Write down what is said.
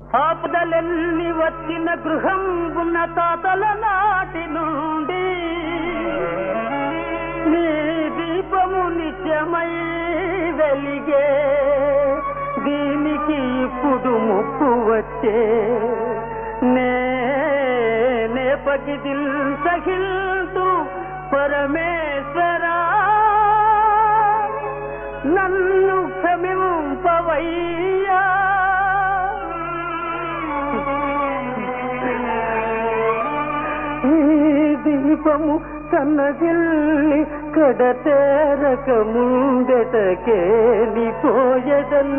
ఆపదలెల్లి వచ్చిన గృహం ఉన్న తాతల నాటి నుండి నీ దీపము నిత్యమై వెలిగే దీనికి ఇప్పుడు ముప్పు వచ్చే నే నేపగిదిల్ సహిల్తు పరమేశ్వరా. నన్ను క్షమి దీపము సన్నగిల్లి కడతేరక ముందటకేలిపోయదన్